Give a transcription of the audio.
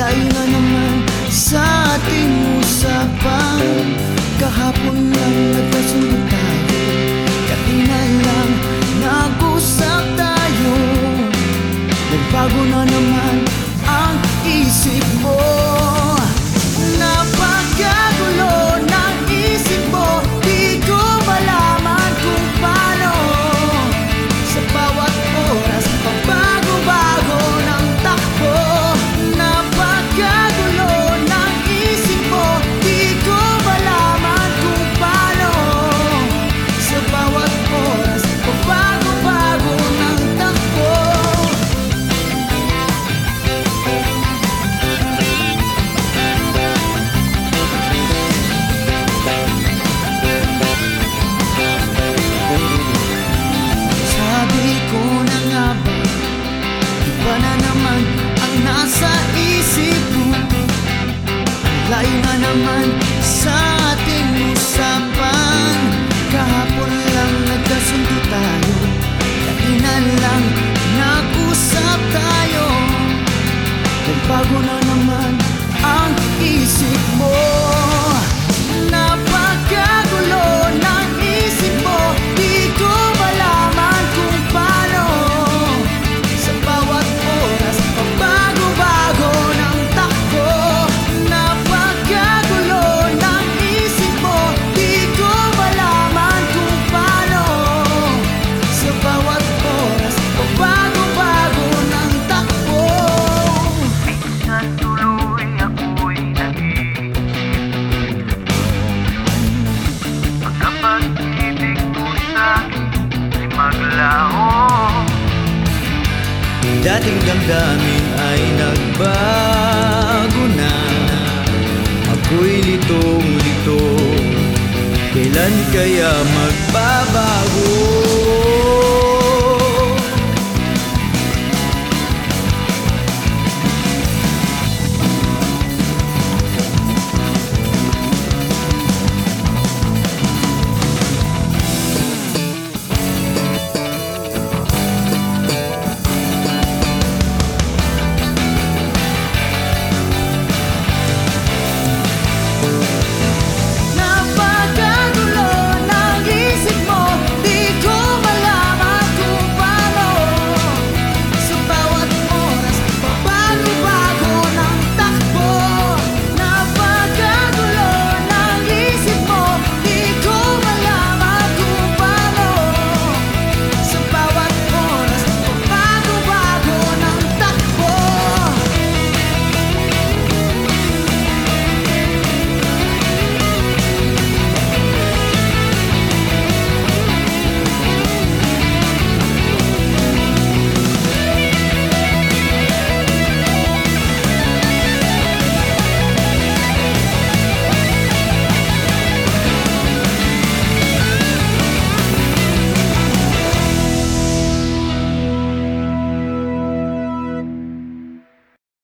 Layo na naman sa ating usapan. Kahapon lang nagkasundo naman sa ating usapan. Kahapon lang nagkasundo tayo Kainan lang nag-usap tayo. Na naman ang isip mo dating damdamin ay nagbago na Ako'y litong-lito Kailan kaya magbabago?